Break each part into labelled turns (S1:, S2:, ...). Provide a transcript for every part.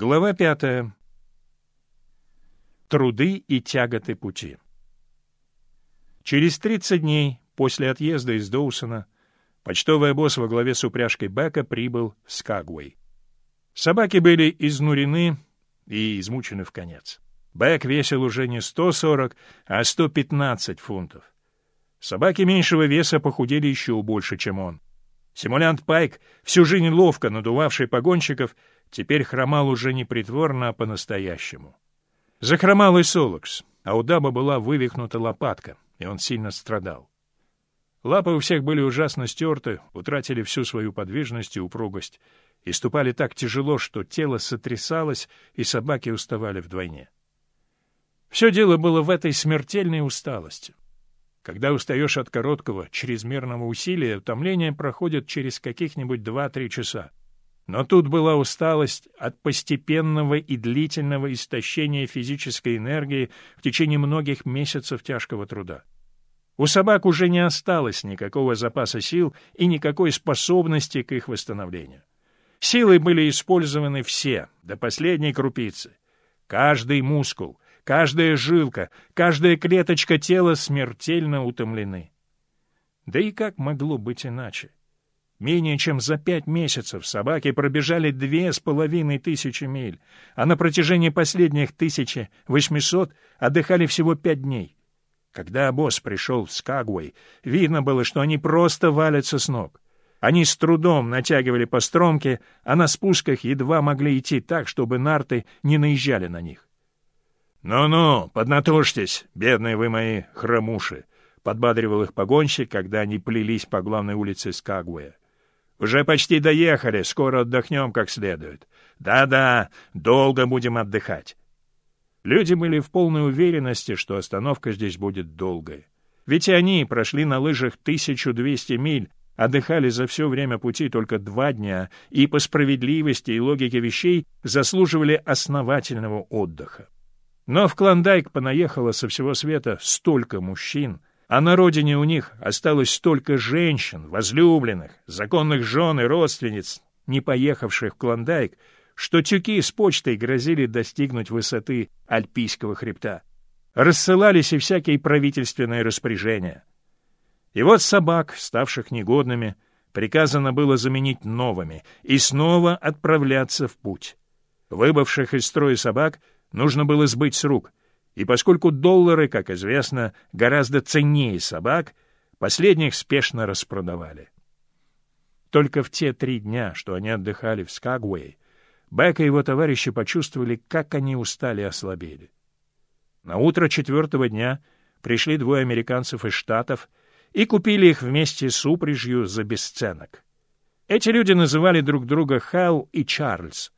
S1: Глава пятая. Труды и тяготы пути. Через 30 дней после отъезда из Доусона почтовый босс во главе с упряжкой Бека прибыл в Скагуэй. Собаки были изнурены и измучены в конец. Бек весил уже не 140, а 115 фунтов. Собаки меньшего веса похудели еще больше, чем он. Симулянт Пайк, всю жизнь ловко надувавший погонщиков, теперь хромал уже не притворно, а по-настоящему. Захромал и Солокс, а у Даба была вывихнута лопатка, и он сильно страдал. Лапы у всех были ужасно стерты, утратили всю свою подвижность и упругость, и ступали так тяжело, что тело сотрясалось, и собаки уставали вдвойне. Все дело было в этой смертельной усталости. Когда устаешь от короткого, чрезмерного усилия, утомление проходит через каких-нибудь два-три часа. Но тут была усталость от постепенного и длительного истощения физической энергии в течение многих месяцев тяжкого труда. У собак уже не осталось никакого запаса сил и никакой способности к их восстановлению. Силы были использованы все, до последней крупицы. Каждый мускул, каждая жилка, каждая клеточка тела смертельно утомлены. Да и как могло быть иначе? Менее чем за пять месяцев собаки пробежали две с половиной тысячи миль, а на протяжении последних тысячи восьмисот отдыхали всего пять дней. Когда босс пришел в Скагуэй, видно было, что они просто валятся с ног. Они с трудом натягивали по стромке, а на спусках едва могли идти так, чтобы нарты не наезжали на них. «Ну-ну, поднатужьтесь, бедные вы мои хромуши!» — подбадривал их погонщик, когда они плелись по главной улице Скагуэя. Уже почти доехали, скоро отдохнем как следует. Да-да, долго будем отдыхать. Люди были в полной уверенности, что остановка здесь будет долгой. Ведь они прошли на лыжах 1200 миль, отдыхали за все время пути только два дня и по справедливости и логике вещей заслуживали основательного отдыха. Но в Клондайк понаехало со всего света столько мужчин — а на родине у них осталось столько женщин, возлюбленных, законных жен и родственниц, не поехавших в Клондайк, что тюки с почтой грозили достигнуть высоты Альпийского хребта. Рассылались и всякие правительственные распоряжения. И вот собак, ставших негодными, приказано было заменить новыми и снова отправляться в путь. Выбывших из строя собак нужно было сбыть с рук — и поскольку доллары, как известно, гораздо ценнее собак, последних спешно распродавали. Только в те три дня, что они отдыхали в Скагуэй, Бек и его товарищи почувствовали, как они устали и ослабели. На утро четвертого дня пришли двое американцев из Штатов и купили их вместе с упряжью за бесценок. Эти люди называли друг друга Хэл и Чарльз —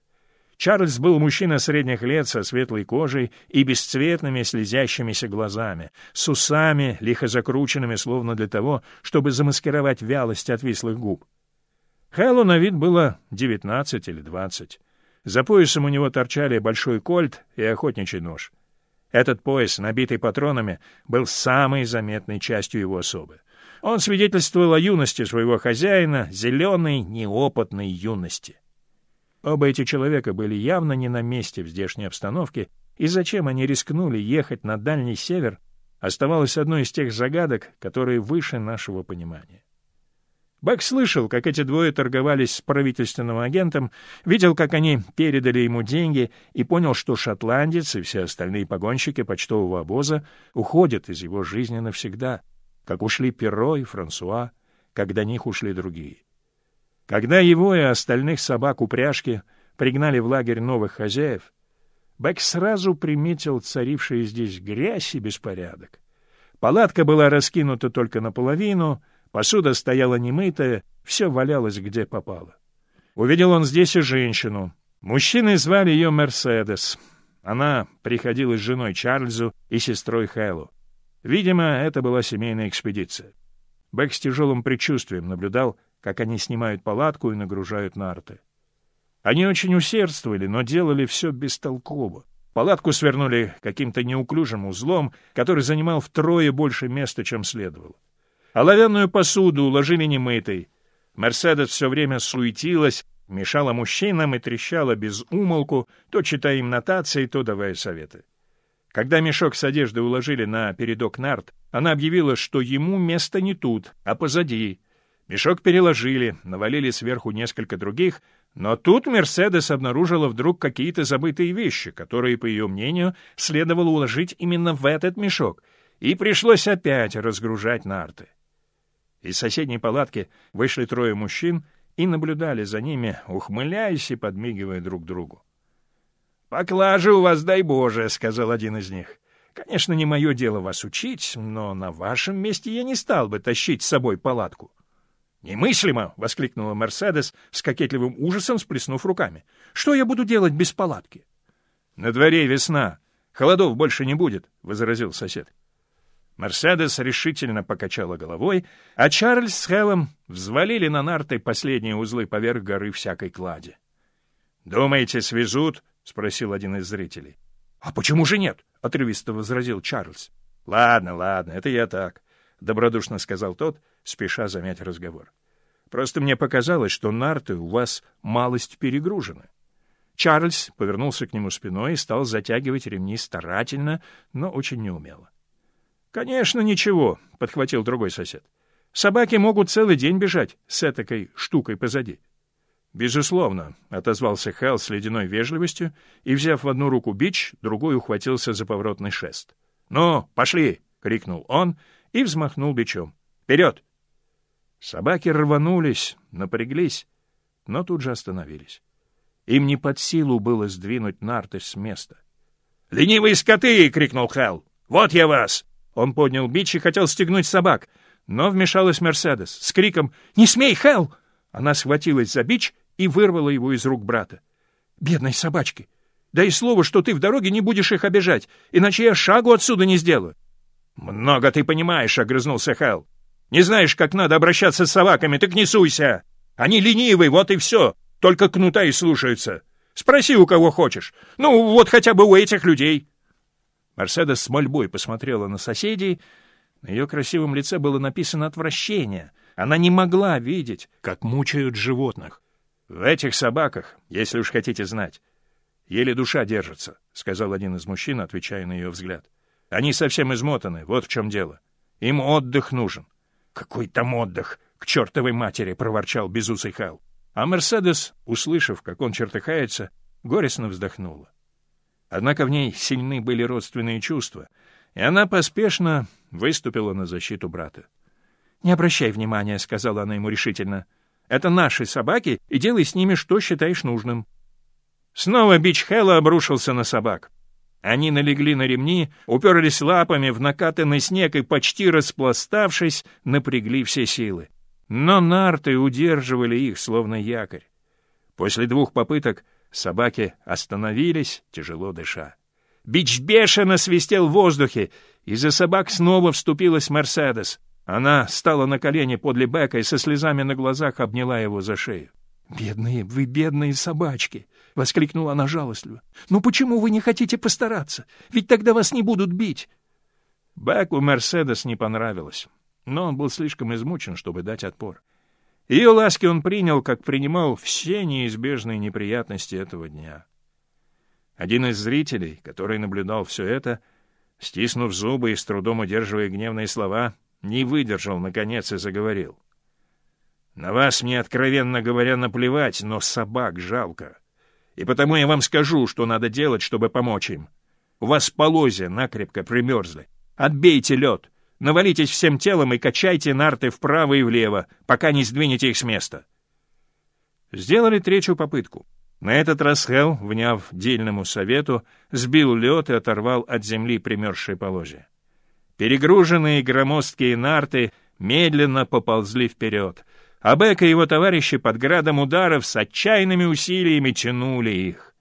S1: Чарльз был мужчина средних лет со светлой кожей и бесцветными слезящимися глазами, с усами, лихо закрученными, словно для того, чтобы замаскировать вялость отвислых губ. Хэллу на вид было девятнадцать или двадцать. За поясом у него торчали большой кольт и охотничий нож. Этот пояс, набитый патронами, был самой заметной частью его особы. Он свидетельствовал о юности своего хозяина, зеленой, неопытной юности. Оба эти человека были явно не на месте в здешней обстановке, и зачем они рискнули ехать на Дальний Север, оставалось одной из тех загадок, которые выше нашего понимания. Бак слышал, как эти двое торговались с правительственным агентом, видел, как они передали ему деньги и понял, что шотландец и все остальные погонщики почтового обоза уходят из его жизни навсегда, как ушли Перро и Франсуа, как до них ушли другие. Когда его и остальных собак упряжки пригнали в лагерь новых хозяев, Бэк сразу приметил царившие здесь грязь и беспорядок. Палатка была раскинута только наполовину, посуда стояла немытая, все валялось где попало. Увидел он здесь и женщину. Мужчины звали ее Мерседес. Она приходила с женой Чарльзу и сестрой Хэллу. Видимо, это была семейная экспедиция. Бэк с тяжелым предчувствием наблюдал, как они снимают палатку и нагружают нарты. Они очень усердствовали, но делали все бестолково. Палатку свернули каким-то неуклюжим узлом, который занимал втрое больше места, чем следовало. Оловянную посуду уложили немытой. Мерседес все время суетилась, мешала мужчинам и трещала без умолку, то читая им нотации, то давая советы. Когда мешок с одеждой уложили на передок нарт, она объявила, что ему место не тут, а позади. Мешок переложили, навалили сверху несколько других, но тут Мерседес обнаружила вдруг какие-то забытые вещи, которые, по ее мнению, следовало уложить именно в этот мешок, и пришлось опять разгружать нарты. Из соседней палатки вышли трое мужчин и наблюдали за ними, ухмыляясь и подмигивая друг другу. «Поклажа у вас, дай Боже», — сказал один из них. «Конечно, не мое дело вас учить, но на вашем месте я не стал бы тащить с собой палатку». «Немыслимо!» — воскликнула Мерседес с кокетливым ужасом, сплеснув руками. «Что я буду делать без палатки?» «На дворе весна. Холодов больше не будет», — возразил сосед. Мерседес решительно покачала головой, а Чарльз с Хеллом взвалили на нарты последние узлы поверх горы всякой клади. «Думаете, свезут?» — спросил один из зрителей. — А почему же нет? — отрывисто возразил Чарльз. — Ладно, ладно, это я так, — добродушно сказал тот, спеша замять разговор. — Просто мне показалось, что нарты у вас малость перегружены. Чарльз повернулся к нему спиной и стал затягивать ремни старательно, но очень неумело. — Конечно, ничего, — подхватил другой сосед. — Собаки могут целый день бежать с этакой штукой позади. — «Безусловно», — отозвался Хал с ледяной вежливостью и, взяв в одну руку бич, другой ухватился за поворотный шест. «Ну, пошли!» — крикнул он и взмахнул бичом. «Вперед!» Собаки рванулись, напряглись, но тут же остановились. Им не под силу было сдвинуть нарты с места. «Ленивые скоты!» — крикнул Хал. «Вот я вас!» Он поднял бич и хотел стегнуть собак, но вмешалась Мерседес с криком «Не смей, Хэл!» Она схватилась за бич и вырвала его из рук брата. «Бедной собачки! Дай слово, что ты в дороге не будешь их обижать, иначе я шагу отсюда не сделаю». «Много ты понимаешь», — огрызнулся Хэл. «Не знаешь, как надо обращаться с собаками, так не суйся! Они ленивые, вот и все, только кнута и слушаются. Спроси у кого хочешь. Ну, вот хотя бы у этих людей». Мерседес с мольбой посмотрела на соседей. На ее красивом лице было написано отвращение. Она не могла видеть, как мучают животных. «В этих собаках, если уж хотите знать, еле душа держится», — сказал один из мужчин, отвечая на ее взгляд. «Они совсем измотаны, вот в чем дело. Им отдых нужен». «Какой там отдых? К чертовой матери!» — проворчал безусый Хал. А Мерседес, услышав, как он чертыхается, горестно вздохнула. Однако в ней сильны были родственные чувства, и она поспешно выступила на защиту брата. «Не обращай внимания», — сказала она ему решительно. Это наши собаки, и делай с ними, что считаешь нужным». Снова бич Хэлла обрушился на собак. Они налегли на ремни, уперлись лапами в накатанный снег и, почти распластавшись, напрягли все силы. Но нарты удерживали их, словно якорь. После двух попыток собаки остановились, тяжело дыша. Бич бешено свистел в воздухе, и за собак снова вступилась Мерседес. Она стала на колени подле Бека и со слезами на глазах обняла его за шею. «Бедные, вы бедные собачки!» — воскликнула она жалостливо. «Ну почему вы не хотите постараться? Ведь тогда вас не будут бить!» Беку Мерседес не понравилось, но он был слишком измучен, чтобы дать отпор. Ее ласки он принял, как принимал все неизбежные неприятности этого дня. Один из зрителей, который наблюдал все это, стиснув зубы и с трудом удерживая гневные слова, не выдержал, наконец, и заговорил. «На вас мне, откровенно говоря, наплевать, но собак жалко. И потому я вам скажу, что надо делать, чтобы помочь им. У вас полозья накрепко примерзли. Отбейте лед, навалитесь всем телом и качайте нарты вправо и влево, пока не сдвинете их с места». Сделали третью попытку. На этот раз Хелл, вняв дельному совету, сбил лед и оторвал от земли примерзшие полозья. Перегруженные громоздкие нарты медленно поползли вперед, а Бек и его товарищи под градом ударов с отчаянными усилиями тянули их.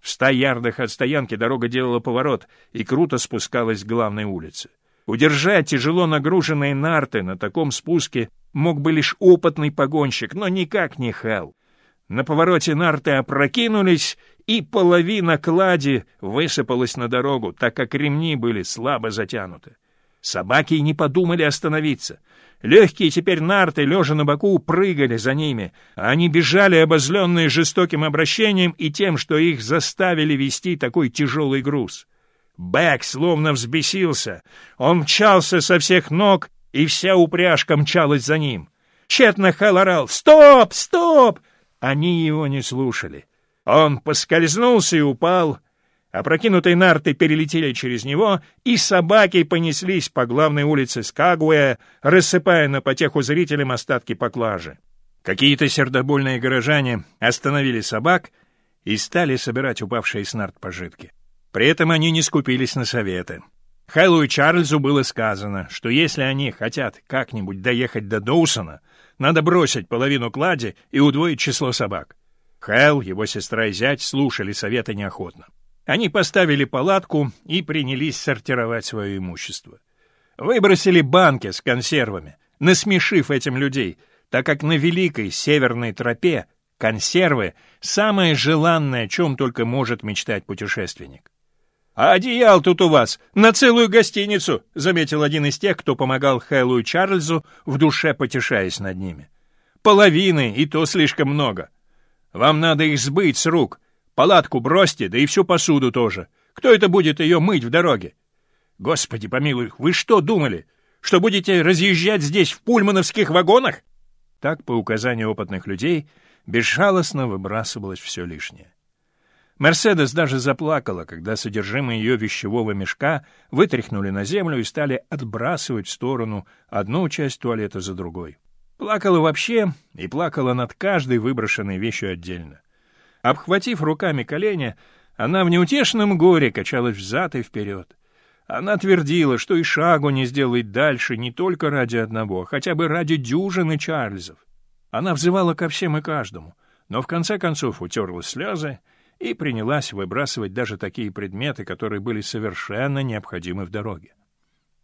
S1: В ста ярдах от стоянки дорога делала поворот и круто спускалась к главной улице. Удержать тяжело нагруженные нарты на таком спуске мог бы лишь опытный погонщик, но никак не Хелл. На повороте нарты опрокинулись, и половина клади высыпалась на дорогу, так как ремни были слабо затянуты. Собаки не подумали остановиться. Легкие теперь нарты, лежа на боку, прыгали за ними. Они бежали, обозленные жестоким обращением и тем, что их заставили вести такой тяжелый груз. Бэк словно взбесился. Он мчался со всех ног, и вся упряжка мчалась за ним. Тщетно Хэл орал «Стоп! Стоп!» Они его не слушали. Он поскользнулся и упал, Опрокинутые нарты перелетели через него, и собаки понеслись по главной улице Скагуэ, рассыпая на потеху зрителям остатки поклажи. Какие-то сердобольные горожане остановили собак и стали собирать упавшие с нарт пожитки. При этом они не скупились на советы. Хайлу и Чарльзу было сказано, что если они хотят как-нибудь доехать до Доусона, надо бросить половину клади и удвоить число собак. Хайл, его сестра и зять слушали советы неохотно. Они поставили палатку и принялись сортировать свое имущество. Выбросили банки с консервами, насмешив этим людей, так как на Великой Северной тропе консервы — самое желанное, о чем только может мечтать путешественник. «А одеял тут у вас на целую гостиницу», — заметил один из тех, кто помогал Хэллу и Чарльзу, в душе потешаясь над ними. «Половины, и то слишком много. Вам надо их сбыть с рук, Палатку бросьте, да и всю посуду тоже. Кто это будет ее мыть в дороге? Господи помилуй, вы что думали? Что будете разъезжать здесь в пульмановских вагонах? Так, по указанию опытных людей, безжалостно выбрасывалось все лишнее. Мерседес даже заплакала, когда содержимое ее вещевого мешка вытряхнули на землю и стали отбрасывать в сторону одну часть туалета за другой. Плакала вообще и плакала над каждой выброшенной вещью отдельно. Обхватив руками колени, она в неутешном горе качалась взад и вперед. Она твердила, что и шагу не сделает дальше не только ради одного, а хотя бы ради дюжины Чарльзов. Она взывала ко всем и каждому, но в конце концов утерла слезы и принялась выбрасывать даже такие предметы, которые были совершенно необходимы в дороге.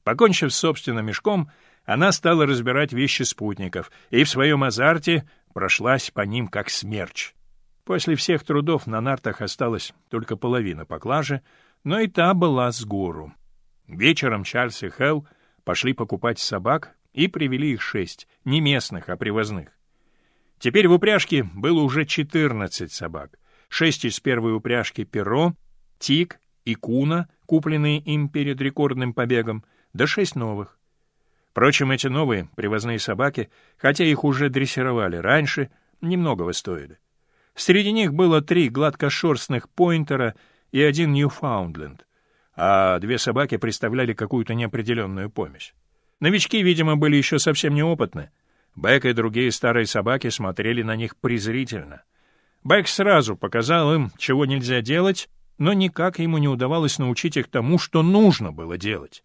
S1: Покончив с собственным мешком, она стала разбирать вещи спутников и в своем азарте прошлась по ним как смерч. После всех трудов на нартах осталась только половина поклажи, но и та была с гору. Вечером Чарльз и Хелл пошли покупать собак и привели их шесть, не местных, а привозных. Теперь в упряжке было уже четырнадцать собак. Шесть из первой упряжки Перо, Тик и Куна, купленные им перед рекордным побегом, да шесть новых. Впрочем, эти новые привозные собаки, хотя их уже дрессировали раньше, немногого стоили. Среди них было три гладкошерстных поинтера и один Ньюфаундленд, а две собаки представляли какую-то неопределенную помесь. Новички, видимо, были еще совсем неопытны. Бэк и другие старые собаки смотрели на них презрительно. Бэк сразу показал им, чего нельзя делать, но никак ему не удавалось научить их тому, что нужно было делать.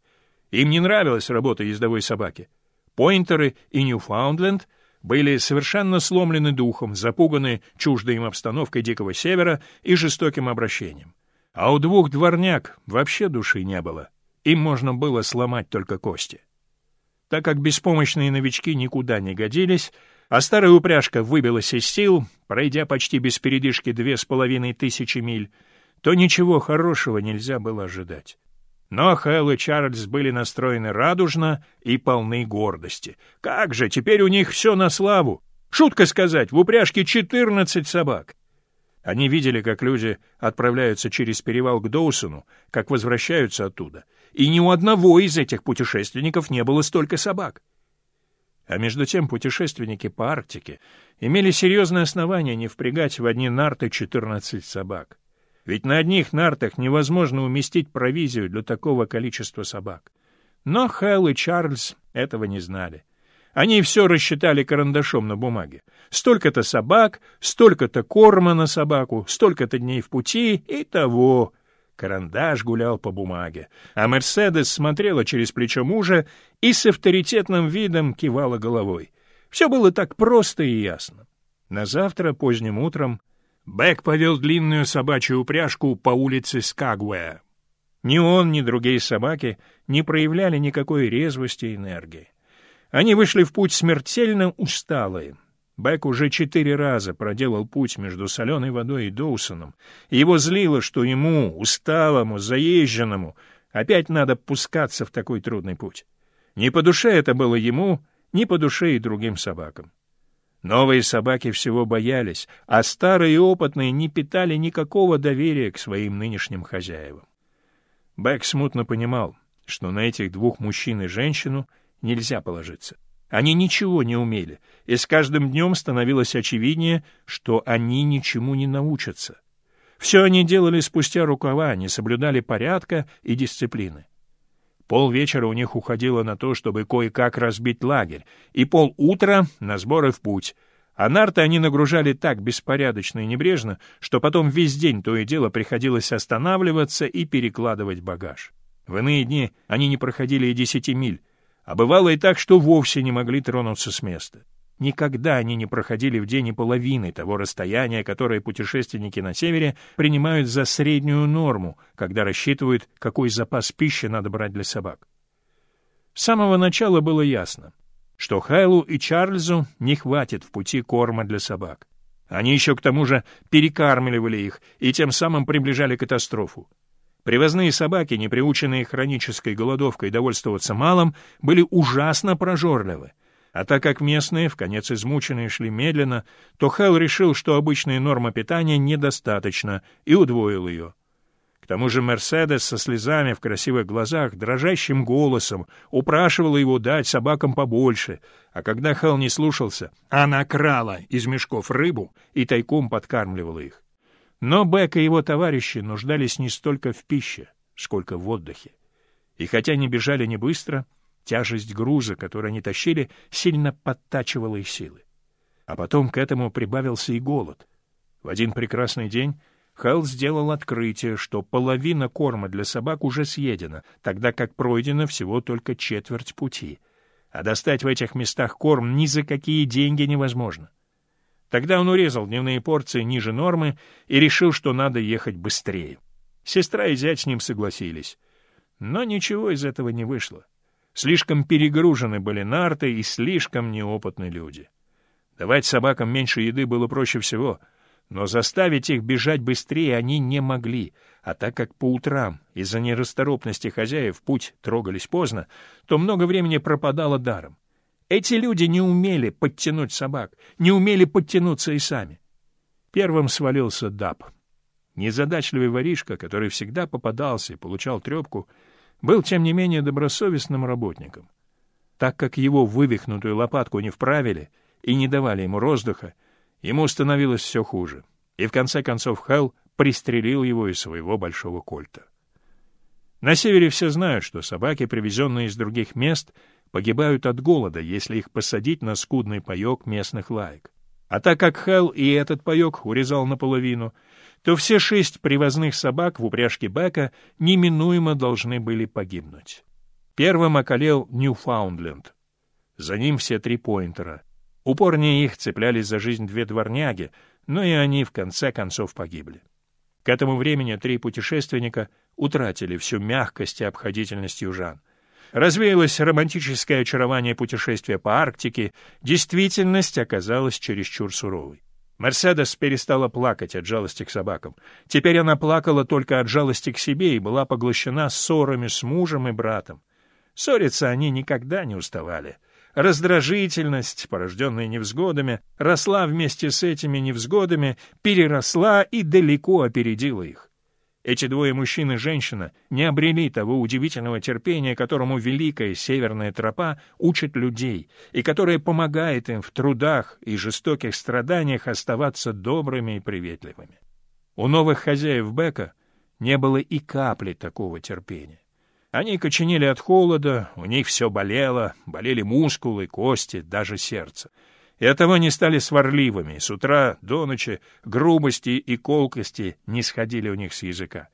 S1: Им не нравилась работа ездовой собаки. Пойнтеры и Ньюфаундленд были совершенно сломлены духом, запуганы чуждой им обстановкой Дикого Севера и жестоким обращением. А у двух дворняк вообще души не было. Им можно было сломать только кости. Так как беспомощные новички никуда не годились, а старая упряжка выбилась из сил, пройдя почти без передышки две с половиной тысячи миль, то ничего хорошего нельзя было ожидать. Но Хэл и Чарльз были настроены радужно и полны гордости. Как же, теперь у них все на славу! Шутка сказать, в упряжке четырнадцать собак. Они видели, как люди отправляются через перевал к Доусону, как возвращаются оттуда, и ни у одного из этих путешественников не было столько собак. А между тем путешественники по Арктике имели серьезное основание не впрягать в одни нарты четырнадцать собак. Ведь на одних нартах невозможно уместить провизию для такого количества собак. Но Хэл и Чарльз этого не знали. Они все рассчитали карандашом на бумаге. Столько-то собак, столько-то корма на собаку, столько-то дней в пути и того. Карандаш гулял по бумаге, а Мерседес смотрела через плечо мужа и с авторитетным видом кивала головой. Все было так просто и ясно. На завтра поздним утром Бэк повел длинную собачью упряжку по улице Скагуэ. Ни он, ни другие собаки не проявляли никакой резвости и энергии. Они вышли в путь смертельно усталые. Бэк уже четыре раза проделал путь между соленой водой и Доусоном. Его злило, что ему, усталому, заезженному, опять надо пускаться в такой трудный путь. Не по душе это было ему, ни по душе и другим собакам. Новые собаки всего боялись, а старые и опытные не питали никакого доверия к своим нынешним хозяевам. Бэк смутно понимал, что на этих двух мужчин и женщину нельзя положиться. Они ничего не умели, и с каждым днем становилось очевиднее, что они ничему не научатся. Все они делали спустя рукава, не соблюдали порядка и дисциплины. Пол вечера у них уходило на то, чтобы кое-как разбить лагерь, и пол утра — на сборы в путь. А нарты они нагружали так беспорядочно и небрежно, что потом весь день то и дело приходилось останавливаться и перекладывать багаж. В иные дни они не проходили и десяти миль, а бывало и так, что вовсе не могли тронуться с места. Никогда они не проходили в день и половины того расстояния, которое путешественники на севере принимают за среднюю норму, когда рассчитывают, какой запас пищи надо брать для собак. С самого начала было ясно, что Хайлу и Чарльзу не хватит в пути корма для собак. Они еще к тому же перекармливали их и тем самым приближали катастрофу. Привозные собаки, не приученные хронической голодовкой довольствоваться малым, были ужасно прожорливы. А так как местные, в конец измученные, шли медленно, то Хелл решил, что обычная норма питания недостаточно, и удвоил ее. К тому же Мерседес со слезами в красивых глазах, дрожащим голосом упрашивала его дать собакам побольше, а когда Хелл не слушался, она крала из мешков рыбу и тайком подкармливала их. Но Бек и его товарищи нуждались не столько в пище, сколько в отдыхе. И хотя не бежали не быстро, тяжесть груза, который они тащили, сильно подтачивала их силы. А потом к этому прибавился и голод. В один прекрасный день Хелл сделал открытие, что половина корма для собак уже съедена, тогда как пройдено всего только четверть пути. А достать в этих местах корм ни за какие деньги невозможно. Тогда он урезал дневные порции ниже нормы и решил, что надо ехать быстрее. Сестра и зять с ним согласились. Но ничего из этого не вышло. Слишком перегружены были нарты и слишком неопытные люди. Давать собакам меньше еды было проще всего, но заставить их бежать быстрее они не могли, а так как по утрам из-за нерасторопности хозяев путь трогались поздно, то много времени пропадало даром. Эти люди не умели подтянуть собак, не умели подтянуться и сами. Первым свалился Даб. Незадачливый воришка, который всегда попадался и получал трепку, был, тем не менее, добросовестным работником. Так как его вывихнутую лопатку не вправили и не давали ему воздуха, ему становилось все хуже, и в конце концов Хелл пристрелил его из своего большого кольта. На севере все знают, что собаки, привезенные из других мест, погибают от голода, если их посадить на скудный паек местных лаек. А так как Хелл и этот паек урезал наполовину, то все шесть привозных собак в упряжке Бека неминуемо должны были погибнуть. Первым околел Ньюфаундленд. За ним все три поинтера. Упорнее их цеплялись за жизнь две дворняги, но и они в конце концов погибли. К этому времени три путешественника утратили всю мягкость и обходительность южан. Развеялось романтическое очарование путешествия по Арктике, действительность оказалась чересчур суровой. Мерседес перестала плакать от жалости к собакам. Теперь она плакала только от жалости к себе и была поглощена ссорами с мужем и братом. Ссориться они никогда не уставали. Раздражительность, порожденная невзгодами, росла вместе с этими невзгодами, переросла и далеко опередила их. Эти двое мужчин и женщина не обрели того удивительного терпения, которому великая северная тропа учит людей, и которое помогает им в трудах и жестоких страданиях оставаться добрыми и приветливыми. У новых хозяев Бека не было и капли такого терпения. Они коченели от холода, у них все болело, болели мускулы, кости, даже сердце и оттого они стали сварливыми, с утра до ночи грубости и колкости не сходили у них с языка.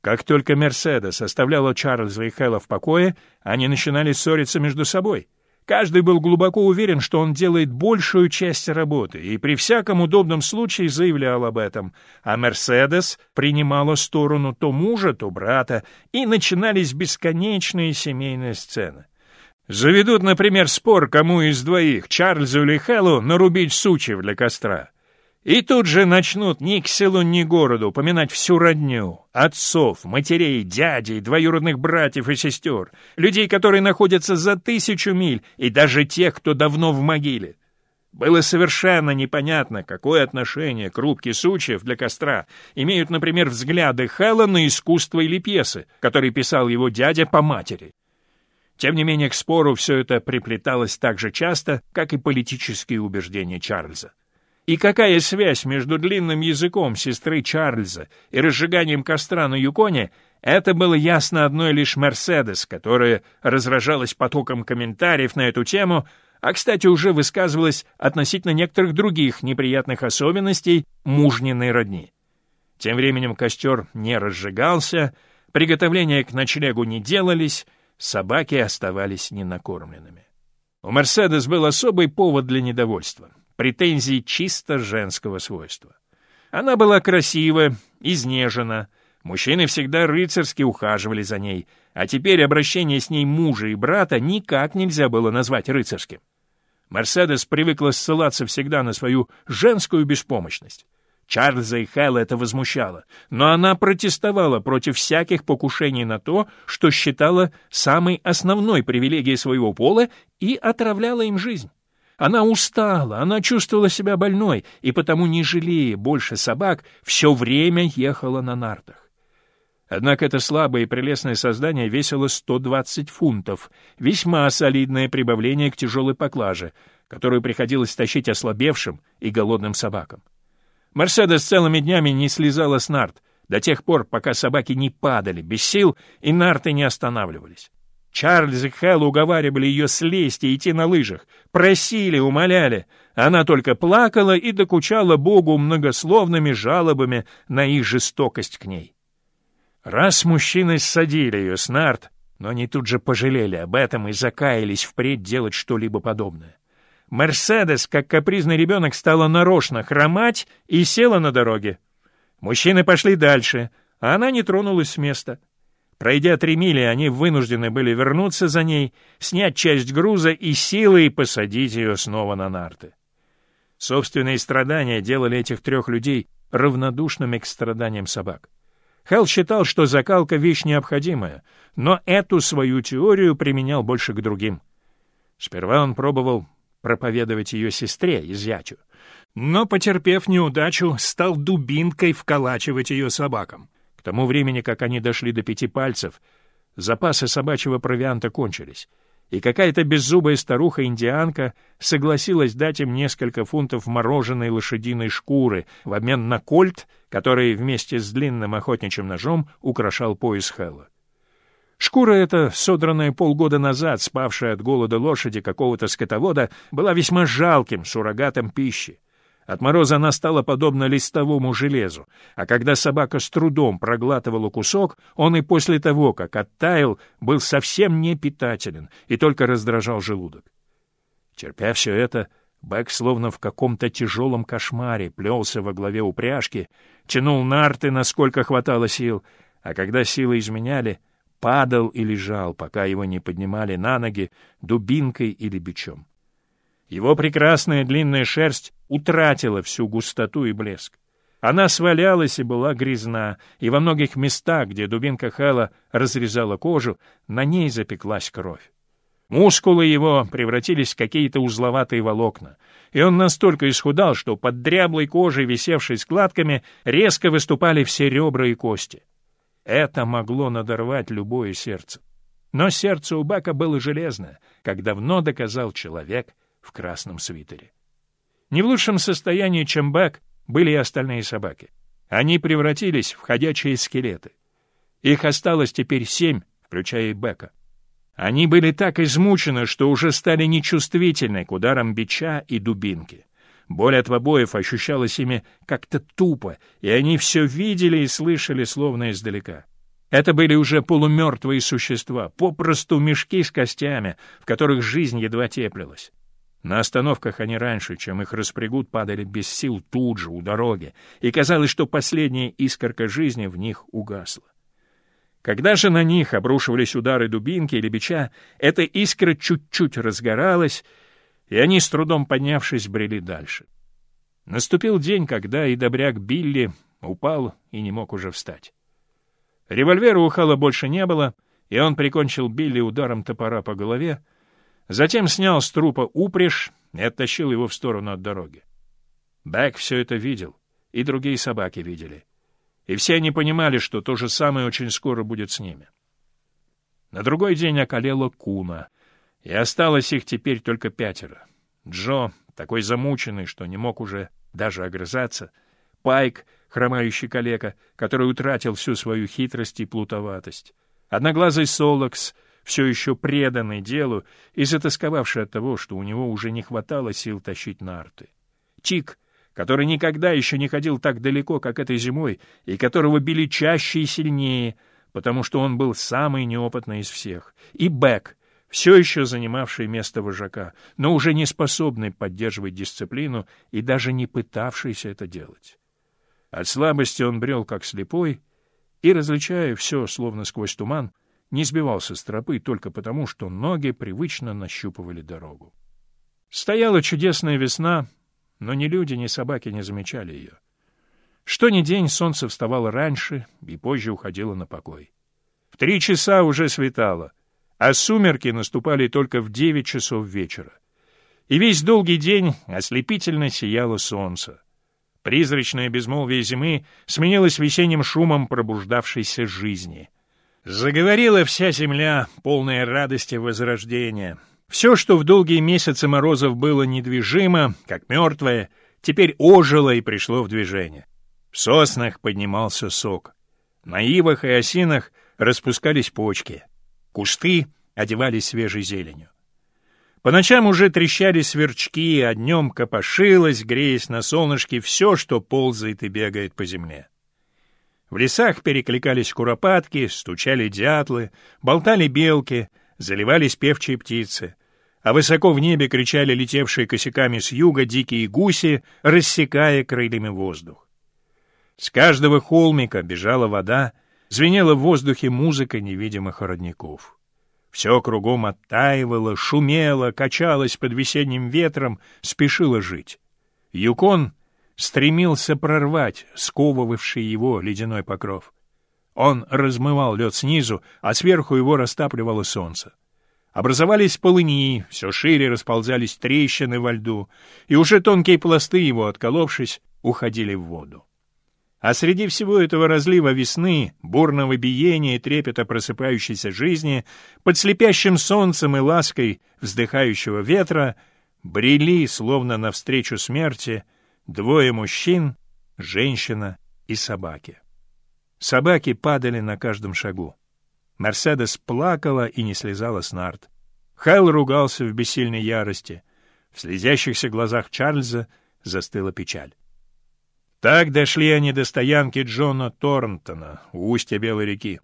S1: Как только Мерседес оставляла Чарльза и Хэлла в покое, они начинали ссориться между собой. Каждый был глубоко уверен, что он делает большую часть работы, и при всяком удобном случае заявлял об этом, а Мерседес принимала сторону то мужа, то брата, и начинались бесконечные семейные сцены. Заведут, например, спор, кому из двоих, Чарльзу или Хэллу, нарубить сучьев для костра. И тут же начнут ни к селу, ни к городу упоминать всю родню, отцов, матерей, дядей, двоюродных братьев и сестер, людей, которые находятся за тысячу миль, и даже тех, кто давно в могиле. Было совершенно непонятно, какое отношение к рубке сучьев для костра имеют, например, взгляды Хэлла на искусство или пьесы, которые писал его дядя по матери. Тем не менее, к спору все это приплеталось так же часто, как и политические убеждения Чарльза. И какая связь между длинным языком сестры Чарльза и разжиганием костра на Юконе, это было ясно одной лишь Мерседес, которая разражалась потоком комментариев на эту тему, а, кстати, уже высказывалась относительно некоторых других неприятных особенностей мужниной родни. Тем временем костер не разжигался, приготовления к ночлегу не делались, собаки оставались ненакормленными. У Мерседес был особый повод для недовольства претензий чисто женского свойства. Она была красива, изнежена, мужчины всегда рыцарски ухаживали за ней, а теперь обращение с ней мужа и брата никак нельзя было назвать рыцарским. Мерседес привыкла ссылаться всегда на свою женскую беспомощность. Чарльза и Хэлла это возмущало, но она протестовала против всяких покушений на то, что считала самой основной привилегией своего пола и отравляла им жизнь. Она устала, она чувствовала себя больной, и потому, не жалея больше собак, все время ехала на нартах. Однако это слабое и прелестное создание весило 120 фунтов, весьма солидное прибавление к тяжелой поклаже, которую приходилось тащить ослабевшим и голодным собакам. Мерседес целыми днями не слезала с нарт, до тех пор, пока собаки не падали без сил и нарты не останавливались. Чарльз и Хелл уговаривали ее слезть и идти на лыжах, просили, умоляли. Она только плакала и докучала Богу многословными жалобами на их жестокость к ней. Раз мужчины ссадили ее с нарт, но они тут же пожалели об этом и закаялись впредь делать что-либо подобное. Мерседес, как капризный ребенок, стала нарочно хромать и села на дороге. Мужчины пошли дальше, а она не тронулась с места. Пройдя три мили, они вынуждены были вернуться за ней, снять часть груза и силой посадить ее снова на нарты. Собственные страдания делали этих трех людей равнодушными к страданиям собак. Хелл считал, что закалка — вещь необходимая, но эту свою теорию применял больше к другим. Сперва он пробовал проповедовать ее сестре и зятю, но, потерпев неудачу, стал дубинкой вколачивать ее собакам. К тому времени, как они дошли до пяти пальцев, запасы собачьего провианта кончились, и какая-то беззубая старуха-индианка согласилась дать им несколько фунтов мороженой лошадиной шкуры в обмен на кольт, который вместе с длинным охотничьим ножом украшал пояс Хэлла. Шкура эта, содранная полгода назад, спавшая от голода лошади какого-то скотовода, была весьма жалким суррогатом пищи. От мороза она стала подобна листовому железу, а когда собака с трудом проглатывала кусок, он и после того, как оттаял, был совсем не питателен и только раздражал желудок. Терпя все это, Бэк словно в каком-то тяжелом кошмаре плелся во главе упряжки, тянул нарты, насколько хватало сил, а когда силы изменяли, падал и лежал, пока его не поднимали на ноги дубинкой или бичом. Его прекрасная длинная шерсть утратила всю густоту и блеск. Она свалялась и была грязна, и во многих местах, где дубинка Хэла разрезала кожу, на ней запеклась кровь. Мускулы его превратились в какие-то узловатые волокна, и он настолько исхудал, что под дряблой кожей, висевшей складками, резко выступали все ребра и кости. Это могло надорвать любое сердце. Но сердце у Бака было железное, как давно доказал человек — в красном свитере. Не в лучшем состоянии, чем Бэк, были и остальные собаки. Они превратились в ходячие скелеты. Их осталось теперь семь, включая и Бека. Они были так измучены, что уже стали нечувствительны к ударам бича и дубинки. Боль от побоев ощущалась ими как-то тупо, и они все видели и слышали словно издалека. Это были уже полумертвые существа, попросту мешки с костями, в которых жизнь едва теплилась. На остановках они раньше, чем их распрягут, падали без сил тут же, у дороги, и казалось, что последняя искорка жизни в них угасла. Когда же на них обрушивались удары дубинки или бича, эта искра чуть-чуть разгоралась, и они, с трудом поднявшись, брели дальше. Наступил день, когда и добряк Билли упал и не мог уже встать. Револьвера у Хала больше не было, и он прикончил Билли ударом топора по голове, затем снял с трупа упряжь и оттащил его в сторону от дороги. Бэк все это видел, и другие собаки видели. И все они понимали, что то же самое очень скоро будет с ними. На другой день околела Куна, и осталось их теперь только пятеро. Джо, такой замученный, что не мог уже даже огрызаться, Пайк, хромающий калека, который утратил всю свою хитрость и плутоватость, одноглазый Солокс, все еще преданный делу и затасковавший от того, что у него уже не хватало сил тащить нарты. Тик, который никогда еще не ходил так далеко, как этой зимой, и которого били чаще и сильнее, потому что он был самый неопытный из всех, и Бэк, все еще занимавший место вожака, но уже не способный поддерживать дисциплину и даже не пытавшийся это делать. От слабости он брел как слепой и, различая все, словно сквозь туман, не сбивался с тропы только потому, что ноги привычно нащупывали дорогу. Стояла чудесная весна, но ни люди, ни собаки не замечали ее. Что ни день солнце вставало раньше и позже уходило на покой. В три часа уже светало, а сумерки наступали только в девять часов вечера. И весь долгий день ослепительно сияло солнце. Призрачное безмолвие зимы сменилось весенним шумом пробуждавшейся жизни. Заговорила вся земля, полная радости возрождения. Все, что в долгие месяцы морозов было недвижимо, как мертвое, теперь ожило и пришло в движение. В соснах поднимался сок. На ивах и осинах распускались почки. Кусты одевались свежей зеленью. По ночам уже трещали сверчки, а днем копошилось, греясь на солнышке, все, что ползает и бегает по земле. В лесах перекликались куропатки, стучали дятлы, болтали белки, заливались певчие птицы, а высоко в небе кричали летевшие косяками с юга дикие гуси, рассекая крыльями воздух. С каждого холмика бежала вода, звенела в воздухе музыка невидимых родников. Все кругом оттаивало, шумело, качалось под весенним ветром, спешило жить. Юкон стремился прорвать сковывавший его ледяной покров. Он размывал лед снизу, а сверху его растапливало солнце. Образовались полыньи, все шире расползались трещины во льду, и уже тонкие пласты его, отколовшись, уходили в воду. А среди всего этого разлива весны, бурного биения и трепета просыпающейся жизни, под слепящим солнцем и лаской вздыхающего ветра, брели, словно навстречу смерти, двое мужчин, женщина и собаки. Собаки падали на каждом шагу. Мерседес плакала и не слезала с нарт. Хайл ругался в бессильной ярости. В слезящихся глазах Чарльза застыла печаль. Так дошли они до стоянки Джона Торнтона у устья Белой реки.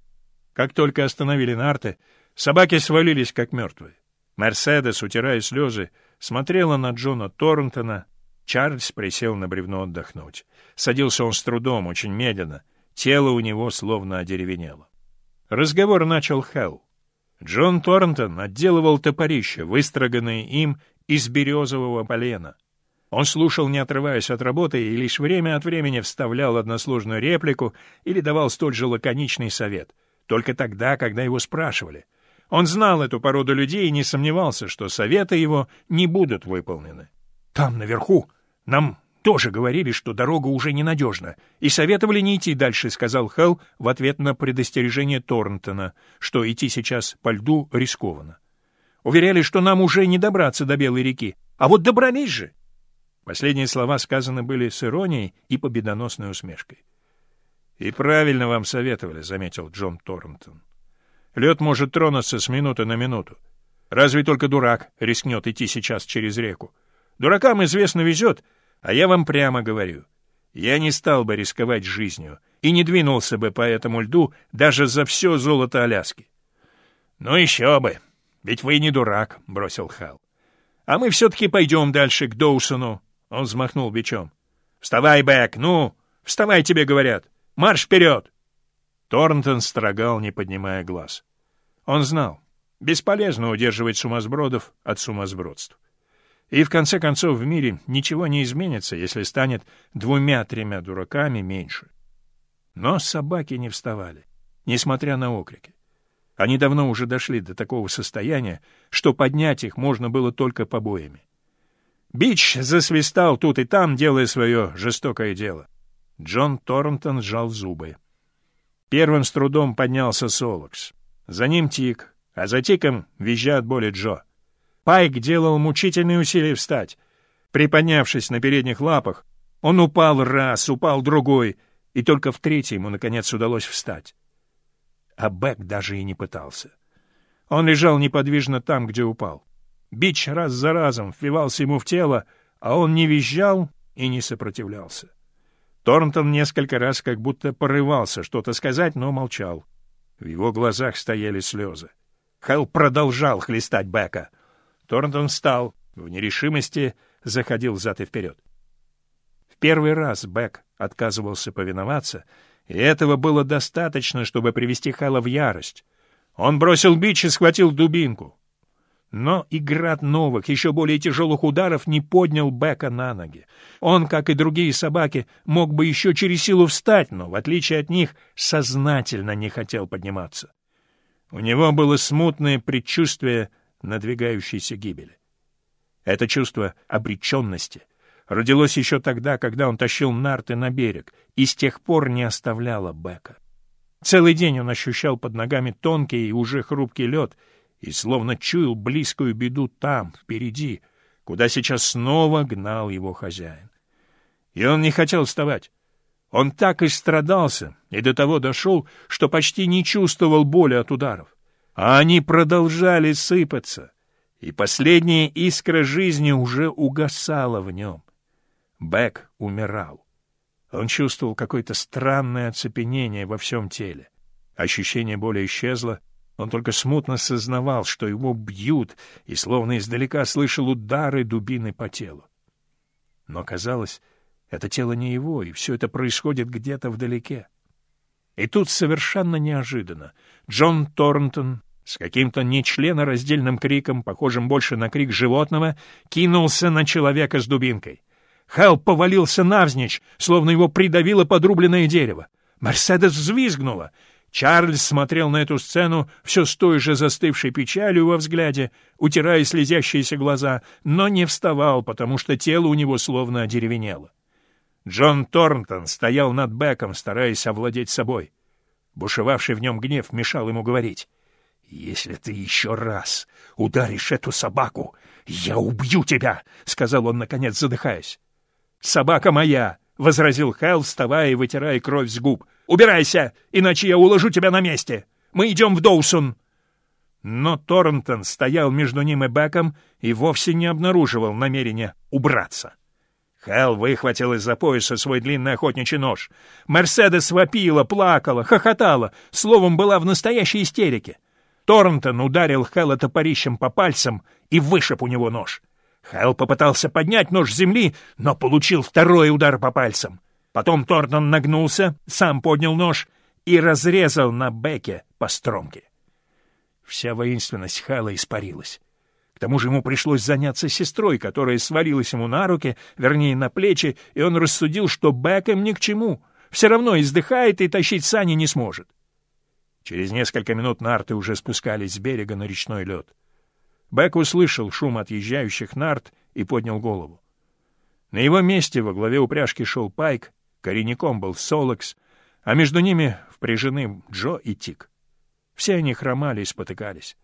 S1: Как только остановили нарты, собаки свалились как мертвые. Мерседес, утирая слезы, смотрела на Джона Торнтона. Чарльз присел на бревно отдохнуть. Садился он с трудом, очень медленно. Тело у него словно одеревенело. Разговор начал Хелл. Джон Торнтон отделывал топорище, выстроганное им из березового полена. Он слушал, не отрываясь от работы, и лишь время от времени вставлял односложную реплику или давал столь же лаконичный совет. Только тогда, когда его спрашивали. Он знал эту породу людей и не сомневался, что советы его не будут выполнены. «Там, наверху, нам тоже говорили, что дорога уже ненадежна, и советовали не идти дальше», — сказал Хелл в ответ на предостережение Торнтона, что идти сейчас по льду рискованно. «Уверяли, что нам уже не добраться до Белой реки, а вот добрались же!» Последние слова сказаны были с иронией и победоносной усмешкой. «И правильно вам советовали», — заметил Джон Торнтон. «Лед может тронуться с минуты на минуту. Разве только дурак рискнет идти сейчас через реку? Дуракам известно везет, а я вам прямо говорю. Я не стал бы рисковать жизнью и не двинулся бы по этому льду даже за все золото Аляски». «Ну еще бы! Ведь вы не дурак», — бросил Хал. «А мы все-таки пойдем дальше к Доусону. Он взмахнул бичом. «Вставай, Бэк! Ну! Вставай, тебе говорят! Марш вперед!» Торнтон строгал, не поднимая глаз. Он знал, бесполезно удерживать сумасбродов от сумасбродств. И в конце концов в мире ничего не изменится, если станет двумя-тремя дураками меньше. Но собаки не вставали, несмотря на окрики. Они давно уже дошли до такого состояния, что поднять их можно было только побоями. Бич засвистал тут и там, делая свое жестокое дело. Джон Торнтон сжал зубы. Первым с трудом поднялся Солокс. За ним Тик, а за Тиком, визжа от боли Джо. Пайк делал мучительные усилия встать. Приподнявшись на передних лапах, он упал раз, упал другой, и только в третий ему, наконец, удалось встать. А Бэк даже и не пытался. Он лежал неподвижно там, где упал. Бич раз за разом впивался ему в тело, а он не визжал и не сопротивлялся. Торнтон несколько раз как будто порывался что-то сказать, но молчал. В его глазах стояли слезы. Хелл продолжал хлестать Бека. Торнтон встал, в нерешимости заходил взад и вперед. В первый раз Бек отказывался повиноваться, и этого было достаточно, чтобы привести Хэлла в ярость. Он бросил бич и схватил дубинку. Но и град новых, еще более тяжелых ударов не поднял Бека на ноги. Он, как и другие собаки, мог бы еще через силу встать, но, в отличие от них, сознательно не хотел подниматься. У него было смутное предчувствие надвигающейся гибели. Это чувство обреченности родилось еще тогда, когда он тащил нарты на берег, и с тех пор не оставляло Бека. Целый день он ощущал под ногами тонкий и уже хрупкий лед — и словно чуял близкую беду там, впереди, куда сейчас снова гнал его хозяин. И он не хотел вставать. Он так и страдался, и до того дошел, что почти не чувствовал боли от ударов. А они продолжали сыпаться, и последняя искра жизни уже угасала в нем. Бэк умирал. Он чувствовал какое-то странное оцепенение во всем теле. Ощущение боли исчезло, он только смутно сознавал, что его бьют, и словно издалека слышал удары дубины по телу. Но казалось, это тело не его, и все это происходит где-то вдалеке. И тут совершенно неожиданно Джон Торнтон с каким-то нечленораздельным криком, похожим больше на крик животного, кинулся на человека с дубинкой. Хелл повалился навзничь, словно его придавило подрубленное дерево. Мерседес взвизгнула. Чарльз смотрел на эту сцену все с той же застывшей печалью во взгляде, утирая слезящиеся глаза, но не вставал, потому что тело у него словно одеревенело. Джон Торнтон стоял над Беком, стараясь овладеть собой. Бушевавший в нем гнев мешал ему говорить. «Если ты еще раз ударишь эту собаку, я убью тебя!» — сказал он, наконец, задыхаясь. «Собака моя!» — возразил Хэл, вставая и вытирая кровь с губ. «Убирайся, иначе я уложу тебя на месте. Мы идем в Доусон». Но Торнтон стоял между ним и Беком и вовсе не обнаруживал намерения убраться. Хэл выхватил из-за пояса свой длинный охотничий нож. Мерседес вопила, плакала, хохотала, словом, была в настоящей истерике. Торнтон ударил Хэлла топорищем по пальцам и вышиб у него нож. Хэл попытался поднять нож с земли, но получил второй удар по пальцам. Потом Торнтон нагнулся, сам поднял нож и разрезал на Беке по стромке. Вся воинственность Хэла испарилась. К тому же ему пришлось заняться сестрой, которая свалилась ему на руки, вернее, на плечи, и он рассудил, что Бек им ни к чему. Все равно издыхает и тащить сани не сможет. Через несколько минут нарты уже спускались с берега на речной лед. Бек услышал шум отъезжающих нарт и поднял голову. На его месте во главе упряжки шел Пайк, коренником был Солокс, а между ними впряжены Джо и Тик. Все они хромали и спотыкались.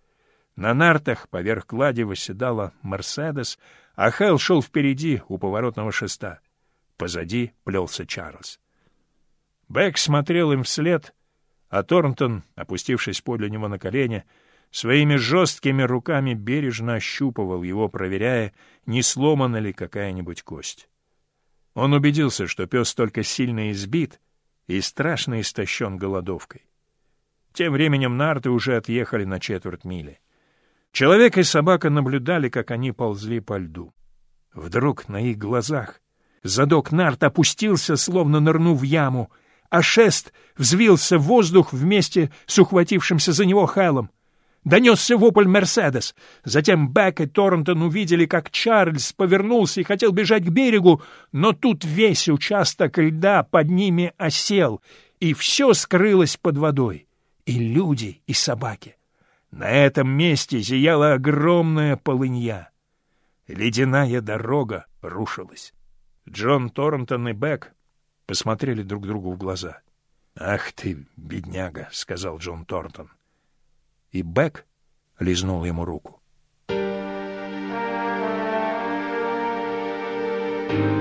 S1: На нартах поверх клади восседала Мерседес, а Хелл шел впереди у поворотного шеста. Позади плелся Чарльз. Бэк смотрел им вслед, а Торнтон, опустившись подле него на колени, — своими жесткими руками бережно ощупывал его, проверяя, не сломана ли какая-нибудь кость. Он убедился, что пес только сильно избит и страшно истощен голодовкой. Тем временем нарты уже отъехали на четверть мили. Человек и собака наблюдали, как они ползли по льду. Вдруг на их глазах задок нарт опустился, словно нырнув в яму, а шест взвился в воздух вместе с ухватившимся за него Хайлом. Донесся вопль «Мерседес». Затем Бек и Торнтон увидели, как Чарльз повернулся и хотел бежать к берегу, но тут весь участок льда под ними осел, и все скрылось под водой. И люди, и собаки. На этом месте зияла огромная полынья. Ледяная дорога рушилась. Джон Торнтон и Бек посмотрели друг другу в глаза. «Ах ты, бедняга!» — сказал Джон Торнтон. И Бек лизнул ему руку. Thank you.